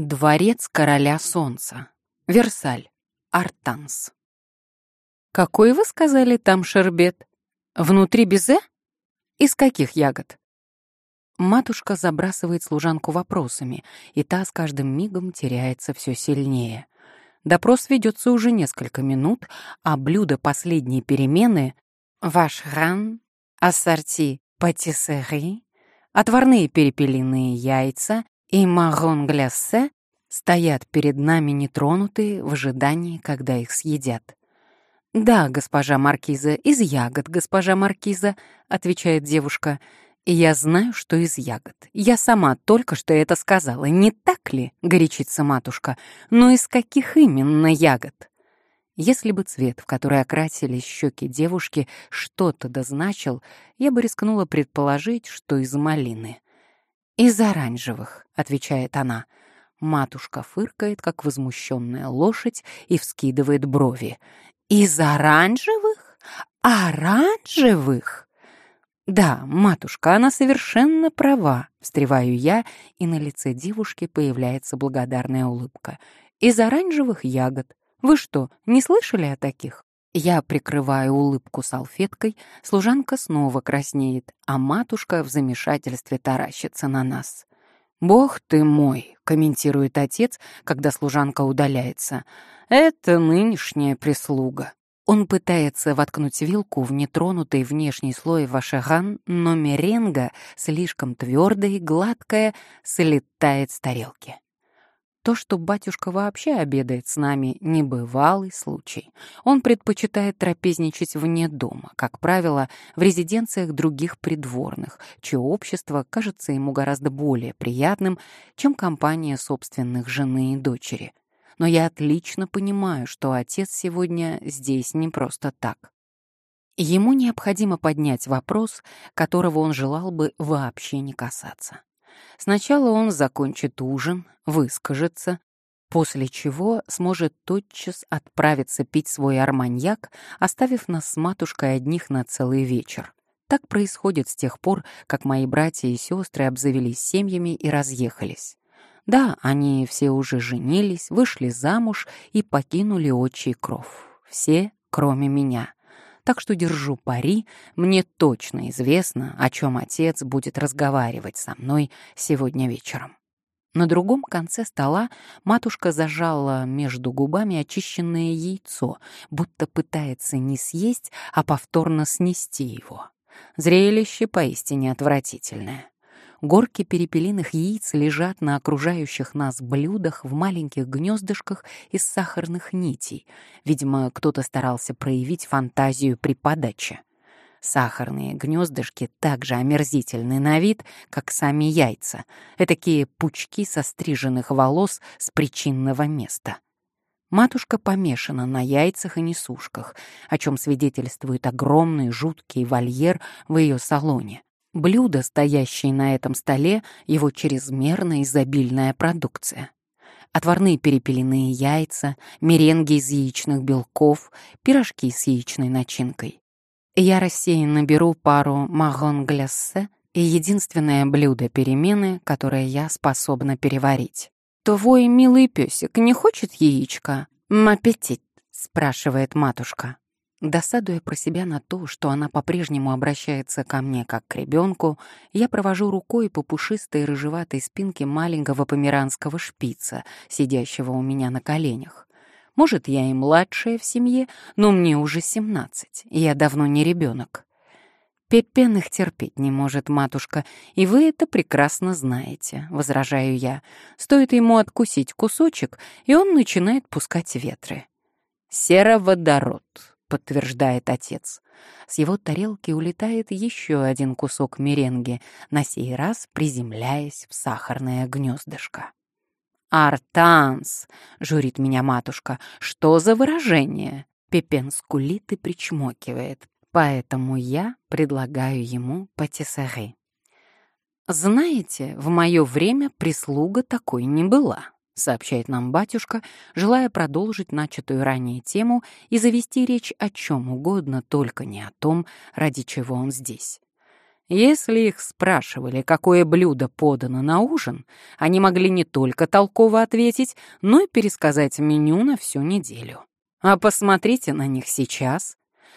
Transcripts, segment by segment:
Дворец короля солнца. Версаль. Артанс. Какой вы сказали там шербет? Внутри безе? Из каких ягод? Матушка забрасывает служанку вопросами, и та с каждым мигом теряется все сильнее. Допрос ведется уже несколько минут, а блюдо последней перемены — ваш ран, ассорти патиссери, отварные перепелиные яйца и марон гляссе стоят перед нами нетронутые в ожидании, когда их съедят. «Да, госпожа Маркиза, из ягод, госпожа Маркиза», — отвечает девушка. «И я знаю, что из ягод. Я сама только что это сказала. Не так ли?» — горячится матушка. «Но из каких именно ягод?» Если бы цвет, в который окрасились щеки девушки, что-то дозначил, я бы рискнула предположить, что из малины. «Из оранжевых», — отвечает она. Матушка фыркает, как возмущенная лошадь, и вскидывает брови. «Из оранжевых? Оранжевых?» «Да, матушка, она совершенно права», — встреваю я, и на лице девушки появляется благодарная улыбка. «Из оранжевых ягод. Вы что, не слышали о таких?» Я прикрываю улыбку салфеткой, служанка снова краснеет, а матушка в замешательстве таращится на нас. «Бог ты мой!» — комментирует отец, когда служанка удаляется. «Это нынешняя прислуга». Он пытается воткнуть вилку в нетронутый внешний слой вашаган, но меренга, слишком твердая и гладкая, слетает с тарелки. То, что батюшка вообще обедает с нами, небывалый случай. Он предпочитает трапезничать вне дома, как правило, в резиденциях других придворных, чье общество кажется ему гораздо более приятным, чем компания собственных жены и дочери. Но я отлично понимаю, что отец сегодня здесь не просто так. Ему необходимо поднять вопрос, которого он желал бы вообще не касаться. Сначала он закончит ужин, выскажется, после чего сможет тотчас отправиться пить свой арманьяк, оставив нас с матушкой одних на целый вечер. Так происходит с тех пор, как мои братья и сестры обзавелись семьями и разъехались. Да, они все уже женились, вышли замуж и покинули отчий кров. Все, кроме меня так что держу пари, мне точно известно, о чем отец будет разговаривать со мной сегодня вечером. На другом конце стола матушка зажала между губами очищенное яйцо, будто пытается не съесть, а повторно снести его. Зрелище поистине отвратительное. Горки перепелиных яиц лежат на окружающих нас блюдах в маленьких гнездышках из сахарных нитей. Видимо, кто-то старался проявить фантазию при подаче. Сахарные гнездышки также омерзительны на вид, как сами яйца. Этакие пучки состриженных волос с причинного места. Матушка помешана на яйцах и несушках, о чем свидетельствует огромный жуткий вольер в ее салоне. Блюдо, стоящее на этом столе, его чрезмерно изобильная продукция. Отварные перепелиные яйца, меренги из яичных белков, пирожки с яичной начинкой. Я рассеянно беру пару марон гляссе и единственное блюдо перемены, которое я способна переварить. «Твой милый песик не хочет яичка?» «Аппетит», — спрашивает матушка. Досадуя про себя на то, что она по-прежнему обращается ко мне как к ребенку, я провожу рукой по пушистой рыжеватой спинке маленького померанского шпица, сидящего у меня на коленях. Может, я и младшая в семье, но мне уже семнадцать, я давно не ребенок. Пепен терпеть не может, матушка, и вы это прекрасно знаете, — возражаю я. Стоит ему откусить кусочек, и он начинает пускать ветры. Сероводород, — подтверждает отец. С его тарелки улетает еще один кусок меренги, на сей раз приземляясь в сахарное гнездышко. «Артанс!» — журит меня матушка. «Что за выражение?» Пепен скулит и причмокивает, поэтому я предлагаю ему патиссари. «Знаете, в мое время прислуга такой не была», сообщает нам батюшка, желая продолжить начатую ранее тему и завести речь о чем угодно, только не о том, ради чего он здесь. Если их спрашивали, какое блюдо подано на ужин, они могли не только толково ответить, но и пересказать меню на всю неделю. А посмотрите на них сейчас.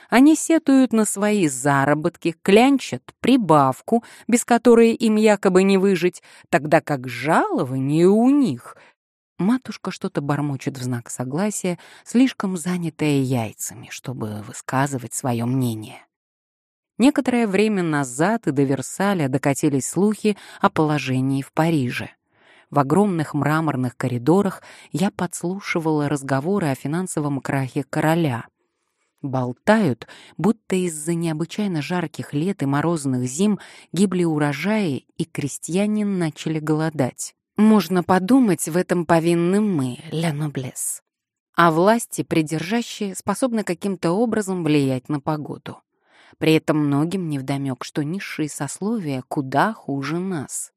Они сетуют на свои заработки, клянчат прибавку, без которой им якобы не выжить, тогда как жалование у них. Матушка что-то бормочет в знак согласия, слишком занятая яйцами, чтобы высказывать свое мнение. Некоторое время назад и до Версаля докатились слухи о положении в Париже. В огромных мраморных коридорах я подслушивала разговоры о финансовом крахе короля. Болтают, будто из-за необычайно жарких лет и морозных зим гибли урожаи, и крестьяне начали голодать. Можно подумать, в этом повинны мы, ля ноблес. А власти, придержащие, способны каким-то образом влиять на погоду. При этом многим невдомек, что низшие сословия куда хуже нас.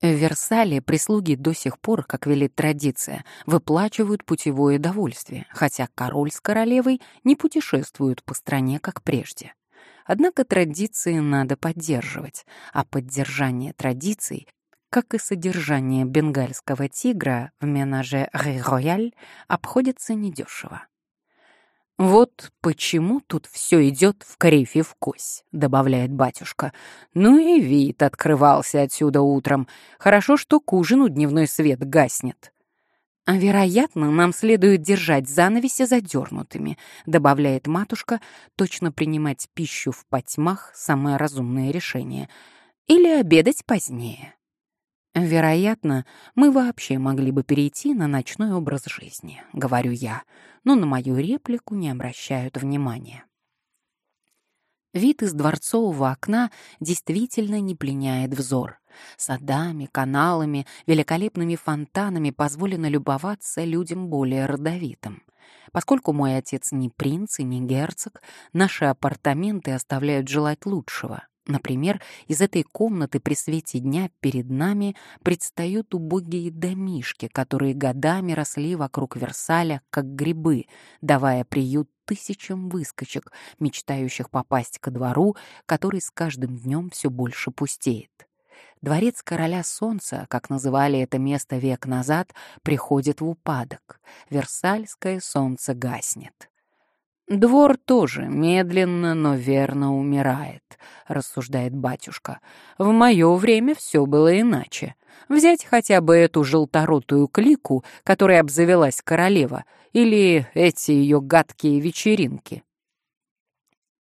В Версале прислуги до сих пор, как велит традиция, выплачивают путевое довольствие, хотя король с королевой не путешествуют по стране, как прежде. Однако традиции надо поддерживать, а поддержание традиций, как и содержание бенгальского тигра в менаже «Ре-Рояль», обходится недешево. «Вот почему тут все идет в крифе в кось», — добавляет батюшка. «Ну и вид открывался отсюда утром. Хорошо, что к ужину дневной свет гаснет». «А вероятно, нам следует держать занавеси задернутыми», — добавляет матушка, точно принимать пищу в потьмах — самое разумное решение. «Или обедать позднее». «Вероятно, мы вообще могли бы перейти на ночной образ жизни», — говорю я, но на мою реплику не обращают внимания. Вид из дворцового окна действительно не пленяет взор. Садами, каналами, великолепными фонтанами позволено любоваться людям более родовитым. Поскольку мой отец не принц и не герцог, наши апартаменты оставляют желать лучшего. Например, из этой комнаты при свете дня перед нами предстают убогие домишки, которые годами росли вокруг Версаля, как грибы, давая приют тысячам выскочек, мечтающих попасть ко двору, который с каждым днем все больше пустеет. Дворец короля солнца, как называли это место век назад, приходит в упадок. Версальское солнце гаснет. «Двор тоже медленно, но верно умирает», — рассуждает батюшка. «В мое время все было иначе. Взять хотя бы эту желторотую клику, которой обзавелась королева, или эти ее гадкие вечеринки».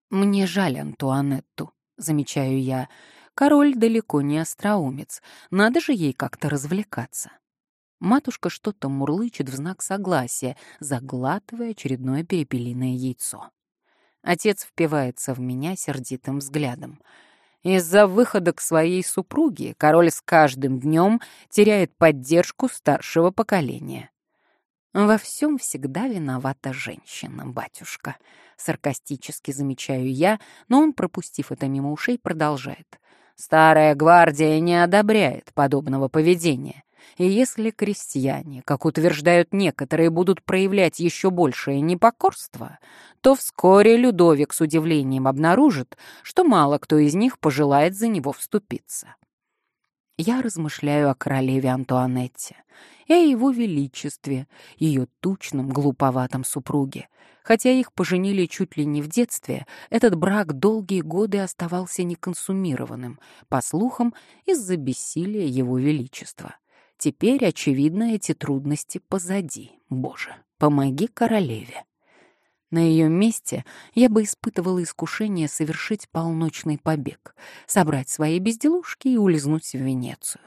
«Мне жаль Антуанетту», — замечаю я. «Король далеко не остроумец. Надо же ей как-то развлекаться». Матушка что-то мурлычет в знак согласия, заглатывая очередное перепелиное яйцо. Отец впивается в меня сердитым взглядом. Из-за выхода к своей супруге король с каждым днем теряет поддержку старшего поколения. «Во всем всегда виновата женщина, батюшка», — саркастически замечаю я, но он, пропустив это мимо ушей, продолжает. «Старая гвардия не одобряет подобного поведения. И если крестьяне, как утверждают некоторые, будут проявлять еще большее непокорство, то вскоре Людовик с удивлением обнаружит, что мало кто из них пожелает за него вступиться. Я размышляю о королеве Антуанетте и о его величестве, ее тучном, глуповатом супруге. Хотя их поженили чуть ли не в детстве, этот брак долгие годы оставался неконсумированным, по слухам, из-за бессилия его величества. Теперь, очевидно, эти трудности позади. Боже, помоги королеве. На ее месте я бы испытывала искушение совершить полночный побег, собрать свои безделушки и улизнуть в Венецию.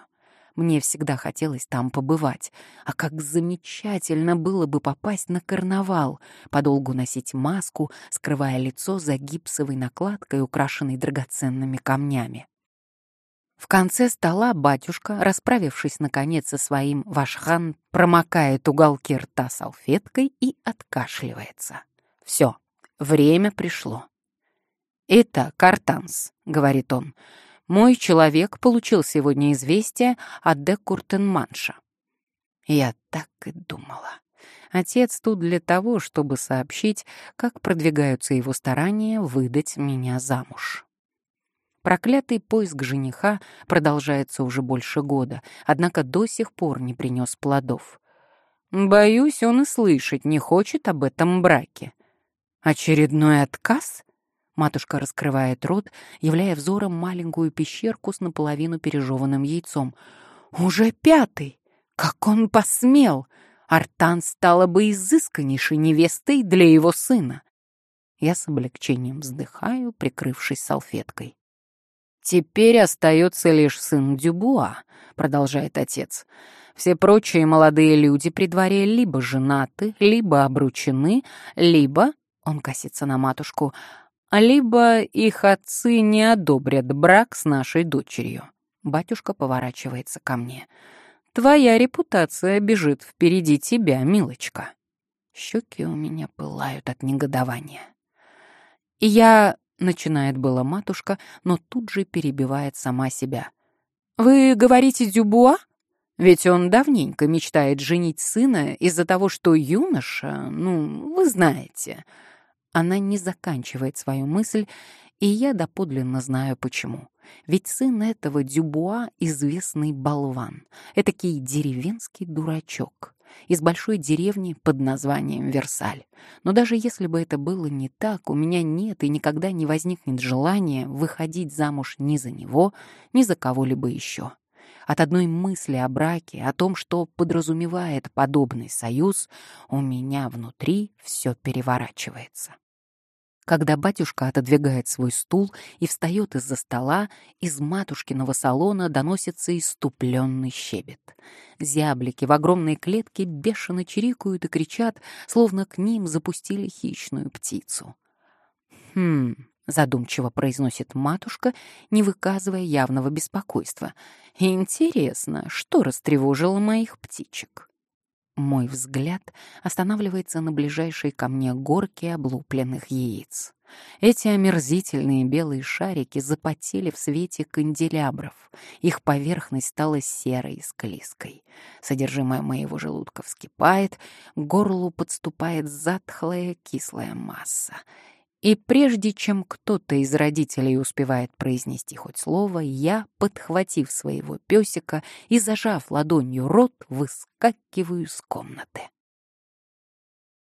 Мне всегда хотелось там побывать. А как замечательно было бы попасть на карнавал, подолгу носить маску, скрывая лицо за гипсовой накладкой, украшенной драгоценными камнями. В конце стола батюшка, расправившись наконец со своим вашхан, промокает уголки рта салфеткой и откашливается. Все, время пришло. «Это Картанс», — говорит он. «Мой человек получил сегодня известие от де Куртенманша». Я так и думала. Отец тут для того, чтобы сообщить, как продвигаются его старания выдать меня замуж. Проклятый поиск жениха продолжается уже больше года, однако до сих пор не принес плодов. Боюсь, он и слышать не хочет об этом браке. Очередной отказ? Матушка раскрывает рот, являя взором маленькую пещерку с наполовину пережеванным яйцом. Уже пятый! Как он посмел! Артан стала бы изысканнейшей невестой для его сына. Я с облегчением вздыхаю, прикрывшись салфеткой. «Теперь остается лишь сын Дюбуа», — продолжает отец. «Все прочие молодые люди при дворе либо женаты, либо обручены, либо...» — он косится на матушку либо их отцы не одобрят брак с нашей дочерью. Батюшка поворачивается ко мне. Твоя репутация бежит впереди тебя, милочка. Щеки у меня пылают от негодования. Я, начинает было матушка, но тут же перебивает сама себя. Вы говорите Дюбуа? Ведь он давненько мечтает женить сына из-за того, что юноша, ну, вы знаете. Она не заканчивает свою мысль, и я доподлинно знаю почему. Ведь сын этого Дюбуа — известный болван, этакий деревенский дурачок из большой деревни под названием Версаль. Но даже если бы это было не так, у меня нет и никогда не возникнет желания выходить замуж ни за него, ни за кого-либо еще. От одной мысли о браке, о том, что подразумевает подобный союз, у меня внутри все переворачивается. Когда батюшка отодвигает свой стул и встает из-за стола, из матушкиного салона доносится иступленный щебет. Зяблики в огромной клетке бешено чирикают и кричат, словно к ним запустили хищную птицу. «Хм...» — задумчиво произносит матушка, не выказывая явного беспокойства. «Интересно, что растревожило моих птичек?» Мой взгляд останавливается на ближайшей ко мне горке облупленных яиц. Эти омерзительные белые шарики запотели в свете канделябров. Их поверхность стала серой и склизкой. Содержимое моего желудка вскипает, к горлу подступает затхлая кислая масса. И прежде чем кто-то из родителей успевает произнести хоть слово, я, подхватив своего песика и зажав ладонью рот, выскакиваю из комнаты.